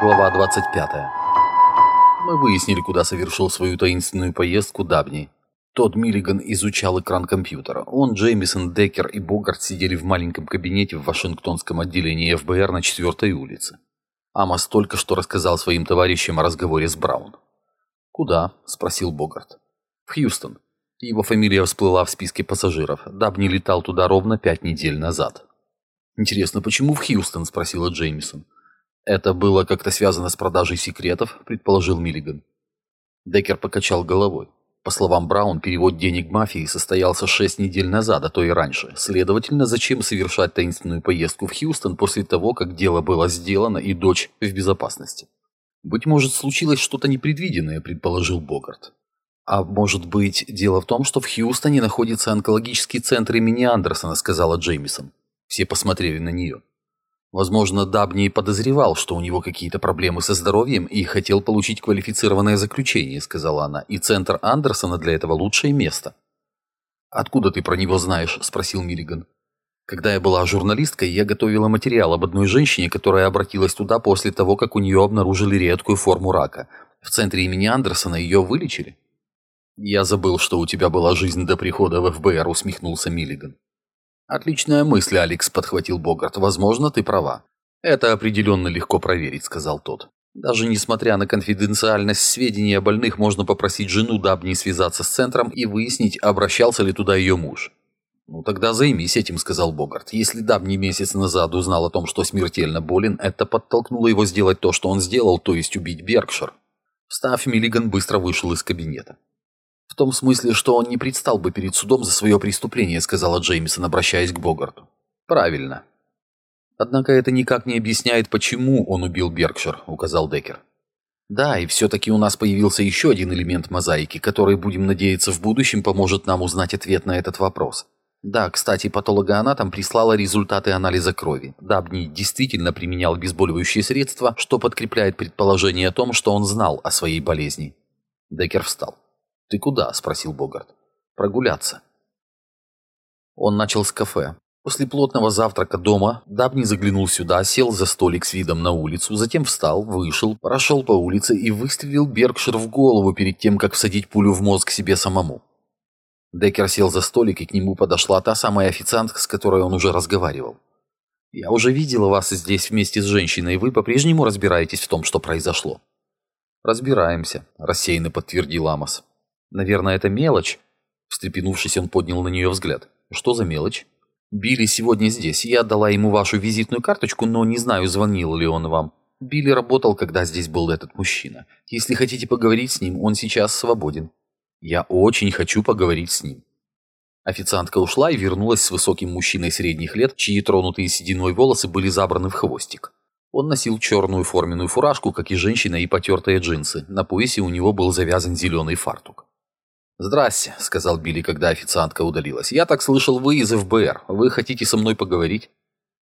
Глава 25. Мы выяснили, куда совершил свою таинственную поездку Дабни. Тот Миллиган изучал экран компьютера. Он, Джеймисон, Деккер и Богарт сидели в маленьком кабинете в Вашингтонском отделении ФБР на 4 улице. Амос только что рассказал своим товарищам о разговоре с Браун. «Куда?» – спросил Богарт. «В Хьюстон. Его фамилия всплыла в списке пассажиров. Дабни летал туда ровно пять недель назад». «Интересно, почему в Хьюстон?» – спросила Джеймисон. «Это было как-то связано с продажей секретов», – предположил Миллиган. Деккер покачал головой. По словам Браун, перевод денег мафии состоялся шесть недель назад, а то и раньше. Следовательно, зачем совершать таинственную поездку в Хьюстон после того, как дело было сделано и дочь в безопасности? «Быть может, случилось что-то непредвиденное», – предположил Богарт. «А может быть, дело в том, что в Хьюстоне находится онкологический центр имени Андерсона», – сказала Джеймисон. Все посмотрели на нее. Возможно, Дабни подозревал, что у него какие-то проблемы со здоровьем и хотел получить квалифицированное заключение, сказала она, и центр Андерсона для этого лучшее место. «Откуда ты про него знаешь?» – спросил Миллиган. Когда я была журналисткой, я готовила материал об одной женщине, которая обратилась туда после того, как у нее обнаружили редкую форму рака. В центре имени Андерсона ее вылечили. «Я забыл, что у тебя была жизнь до прихода в ФБР», – усмехнулся Миллиган. «Отличная мысль, Алекс», — подхватил Богарт. «Возможно, ты права». «Это определенно легко проверить», — сказал тот. «Даже несмотря на конфиденциальность сведений о больных, можно попросить жену Дабни связаться с центром и выяснить, обращался ли туда ее муж». «Ну тогда займись этим», — сказал Богарт. «Если Дабни месяц назад узнал о том, что смертельно болен, это подтолкнуло его сделать то, что он сделал, то есть убить Беркшир». Встав, Миллиган быстро вышел из кабинета. «В том смысле, что он не предстал бы перед судом за свое преступление», сказала Джеймисон, обращаясь к Богарту. «Правильно». «Однако это никак не объясняет, почему он убил Беркшир», указал Деккер. «Да, и все-таки у нас появился еще один элемент мозаики, который, будем надеяться, в будущем поможет нам узнать ответ на этот вопрос». Да, кстати, патологоанатом прислала результаты анализа крови. Дабни действительно применял обезболивающие средства, что подкрепляет предположение о том, что он знал о своей болезни. Деккер встал. «Ты куда?» – спросил Богарт. «Прогуляться». Он начал с кафе. После плотного завтрака дома Дабни заглянул сюда, сел за столик с видом на улицу, затем встал, вышел, прошел по улице и выстрелил Беркшир в голову перед тем, как всадить пулю в мозг себе самому. Деккер сел за столик, и к нему подошла та самая официантка, с которой он уже разговаривал. «Я уже видела вас здесь вместе с женщиной, и вы по-прежнему разбираетесь в том, что произошло». «Разбираемся», – рассеянно подтвердил Амос. Наверное, это мелочь. Встрепенувшись, он поднял на нее взгляд. Что за мелочь? Билли сегодня здесь. Я отдала ему вашу визитную карточку, но не знаю, звонил ли он вам. Билли работал, когда здесь был этот мужчина. Если хотите поговорить с ним, он сейчас свободен. Я очень хочу поговорить с ним. Официантка ушла и вернулась с высоким мужчиной средних лет, чьи тронутые сединой волосы были забраны в хвостик. Он носил черную форменную фуражку, как и женщина, и потертые джинсы. На поясе у него был завязан зеленый фартук. «Здрасте», — сказал Билли, когда официантка удалилась. «Я так слышал, вы из ФБР. Вы хотите со мной поговорить?»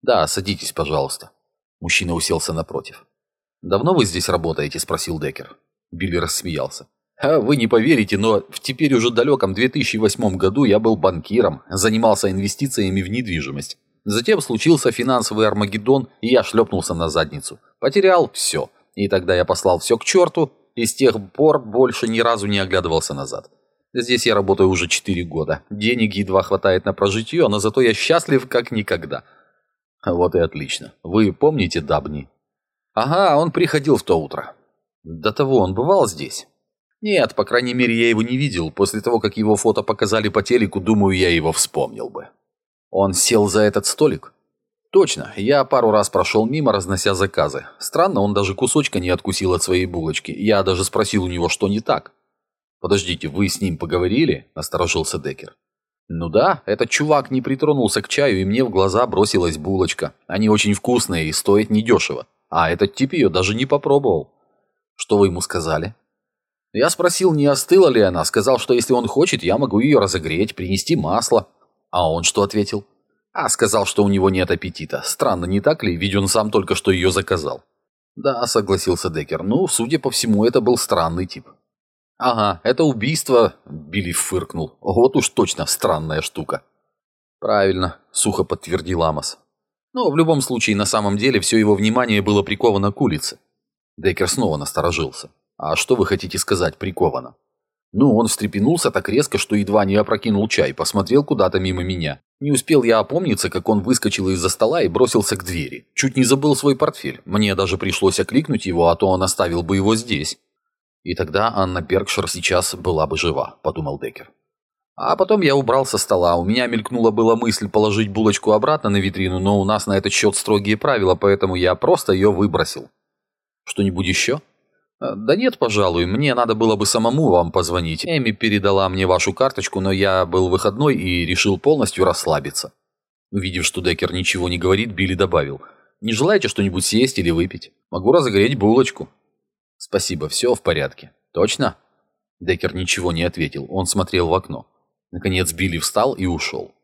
«Да, садитесь, пожалуйста». Мужчина уселся напротив. «Давно вы здесь работаете?» — спросил Деккер. Билли рассмеялся. А вы не поверите, но в теперь уже далеком 2008 году я был банкиром, занимался инвестициями в недвижимость. Затем случился финансовый Армагеддон, и я шлепнулся на задницу. Потерял все. И тогда я послал все к черту, и с тех пор больше ни разу не оглядывался назад. Здесь я работаю уже 4 года. Денег едва хватает на прожитие, но зато я счастлив как никогда. Вот и отлично. Вы помните Дабни? Ага, он приходил в то утро. До того он бывал здесь? Нет, по крайней мере, я его не видел. После того, как его фото показали по телеку, думаю, я его вспомнил бы. Он сел за этот столик? Точно, я пару раз прошел мимо, разнося заказы. Странно, он даже кусочка не откусил от своей булочки. Я даже спросил у него, что не так. «Подождите, вы с ним поговорили?» – насторожился Деккер. «Ну да, этот чувак не притронулся к чаю, и мне в глаза бросилась булочка. Они очень вкусные и стоят недешево. А этот тип ее даже не попробовал». «Что вы ему сказали?» Я спросил, не остыла ли она. Сказал, что если он хочет, я могу ее разогреть, принести масло. А он что ответил? А сказал, что у него нет аппетита. Странно, не так ли? Ведь он сам только что ее заказал. Да, согласился Деккер. Ну, судя по всему, это был странный тип. «Ага, это убийство», — Билли фыркнул. «Вот уж точно странная штука». «Правильно», — сухо подтвердил Амос. Но в любом случае, на самом деле, все его внимание было приковано к улице. Деккер снова насторожился. «А что вы хотите сказать приковано?» Ну, он встрепенулся так резко, что едва не опрокинул чай, посмотрел куда-то мимо меня. Не успел я опомниться, как он выскочил из-за стола и бросился к двери. Чуть не забыл свой портфель. Мне даже пришлось окликнуть его, а то он оставил бы его здесь. И тогда Анна Беркшир сейчас была бы жива, подумал Деккер. А потом я убрал со стола. У меня мелькнула была мысль положить булочку обратно на витрину, но у нас на этот счет строгие правила, поэтому я просто ее выбросил. Что-нибудь еще? Э, да нет, пожалуй, мне надо было бы самому вам позвонить. Эми передала мне вашу карточку, но я был выходной и решил полностью расслабиться. Увидев, что Деккер ничего не говорит, Билли добавил. Не желаете что-нибудь съесть или выпить? Могу разогреть булочку. Спасибо, все в порядке. Точно? Деккер ничего не ответил, он смотрел в окно. Наконец Билли встал и ушел.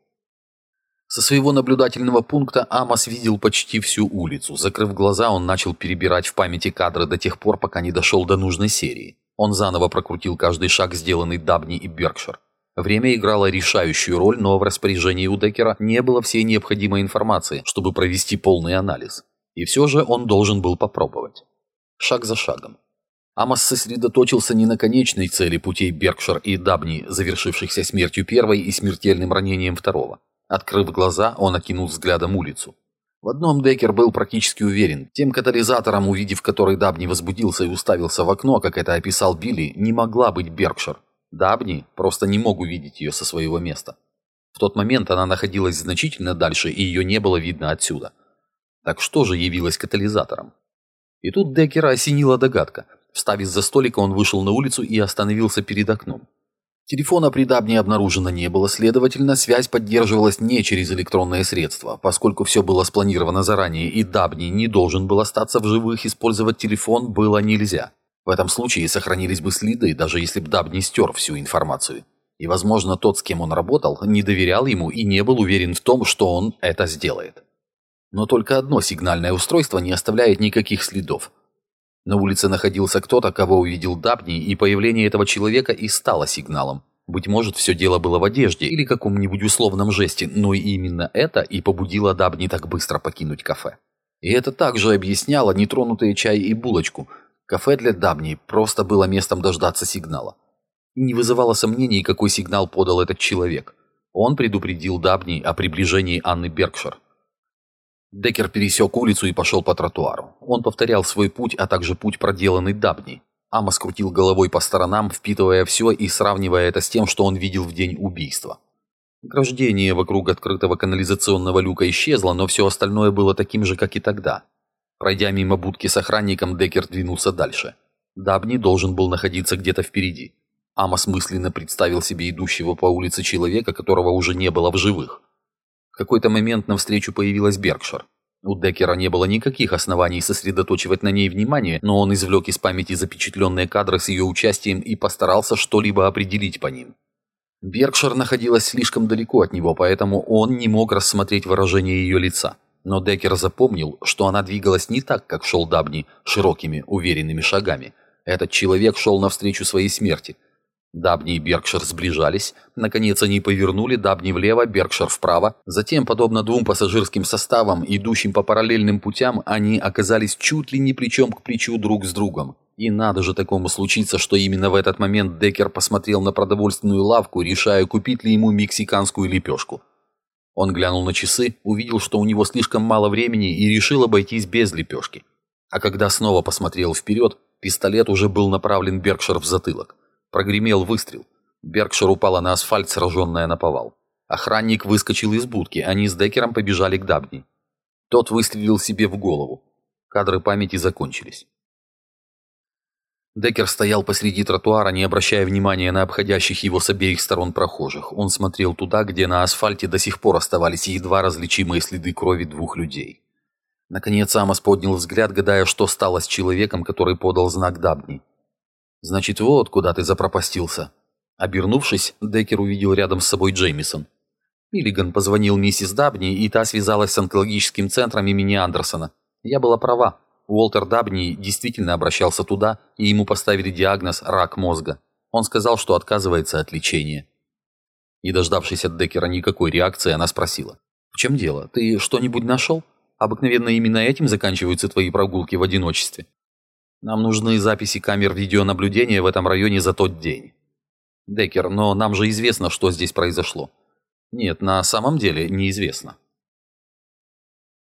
Со своего наблюдательного пункта Амос видел почти всю улицу. Закрыв глаза, он начал перебирать в памяти кадры до тех пор, пока не дошел до нужной серии. Он заново прокрутил каждый шаг, сделанный Дабни и Беркшир. Время играло решающую роль, но в распоряжении у Деккера не было всей необходимой информации, чтобы провести полный анализ. И все же он должен был попробовать. Шаг за шагом. Амос сосредоточился не на конечной цели путей Беркшир и Дабни, завершившихся смертью первой и смертельным ранением второго. Открыв глаза, он окинул взглядом улицу. В одном Деккер был практически уверен. Тем катализатором, увидев который Дабни возбудился и уставился в окно, как это описал Билли, не могла быть Беркшир. Дабни просто не мог увидеть ее со своего места. В тот момент она находилась значительно дальше, и ее не было видно отсюда. Так что же явилось катализатором? И тут Деккера осенила догадка. Встав из-за столика, он вышел на улицу и остановился перед окном. Телефона при Дабне обнаружено не было, следовательно, связь поддерживалась не через электронные средства, поскольку все было спланировано заранее и Дабни не должен был остаться в живых, использовать телефон было нельзя. В этом случае сохранились бы следы, даже если бы Дабни стер всю информацию. И, возможно, тот, с кем он работал, не доверял ему и не был уверен в том, что он это сделает. Но только одно сигнальное устройство не оставляет никаких следов. На улице находился кто-то, кого увидел Дабни, и появление этого человека и стало сигналом. Быть может, все дело было в одежде или каком-нибудь условном жесте, но именно это и побудило Дабни так быстро покинуть кафе. И это также объясняло нетронутые чай и булочку. Кафе для Дабни просто было местом дождаться сигнала. Не вызывало сомнений, какой сигнал подал этот человек. Он предупредил Дабни о приближении Анны Беркшир. Деккер пересек улицу и пошел по тротуару. Он повторял свой путь, а также путь, проделанный Дабни. Амос крутил головой по сторонам, впитывая все и сравнивая это с тем, что он видел в день убийства. Ограждение вокруг открытого канализационного люка исчезло, но все остальное было таким же, как и тогда. Пройдя мимо будки с охранником, Деккер двинулся дальше. Дабни должен был находиться где-то впереди. Амос мысленно представил себе идущего по улице человека, которого уже не было в живых. Какой-то момент навстречу появилась Беркшир. У Деккера не было никаких оснований сосредоточивать на ней внимание, но он извлек из памяти запечатленные кадры с ее участием и постарался что-либо определить по ним. Беркшир находилась слишком далеко от него, поэтому он не мог рассмотреть выражение ее лица. Но Деккер запомнил, что она двигалась не так, как шел Дабни, широкими, уверенными шагами. Этот человек шел навстречу своей смерти – Дабни и Беркшир сближались. Наконец они повернули Дабни влево, Беркшир вправо. Затем, подобно двум пассажирским составам, идущим по параллельным путям, они оказались чуть ли не плечом к плечу друг с другом. И надо же такому случиться, что именно в этот момент Деккер посмотрел на продовольственную лавку, решая, купить ли ему мексиканскую лепешку. Он глянул на часы, увидел, что у него слишком мало времени и решил обойтись без лепешки. А когда снова посмотрел вперед, пистолет уже был направлен Беркшир в затылок. Прогремел выстрел. Беркшир упала на асфальт, сраженная на повал. Охранник выскочил из будки, они с Деккером побежали к Дабни. Тот выстрелил себе в голову. Кадры памяти закончились. Деккер стоял посреди тротуара, не обращая внимания на обходящих его с обеих сторон прохожих. Он смотрел туда, где на асфальте до сих пор оставались едва различимые следы крови двух людей. Наконец Амос поднял взгляд, гадая, что стало с человеком, который подал знак Дабни. «Значит, вот куда ты запропастился». Обернувшись, Деккер увидел рядом с собой Джеймисон. Миллиган позвонил миссис Дабни, и та связалась с онкологическим центром имени Андерсона. Я была права. Уолтер Дабни действительно обращался туда, и ему поставили диагноз «рак мозга». Он сказал, что отказывается от лечения. Не дождавшись от Деккера никакой реакции, она спросила. «В чем дело? Ты что-нибудь нашел? Обыкновенно именно этим заканчиваются твои прогулки в одиночестве». Нам нужны записи камер видеонаблюдения в этом районе за тот день. Деккер, но нам же известно, что здесь произошло. Нет, на самом деле неизвестно.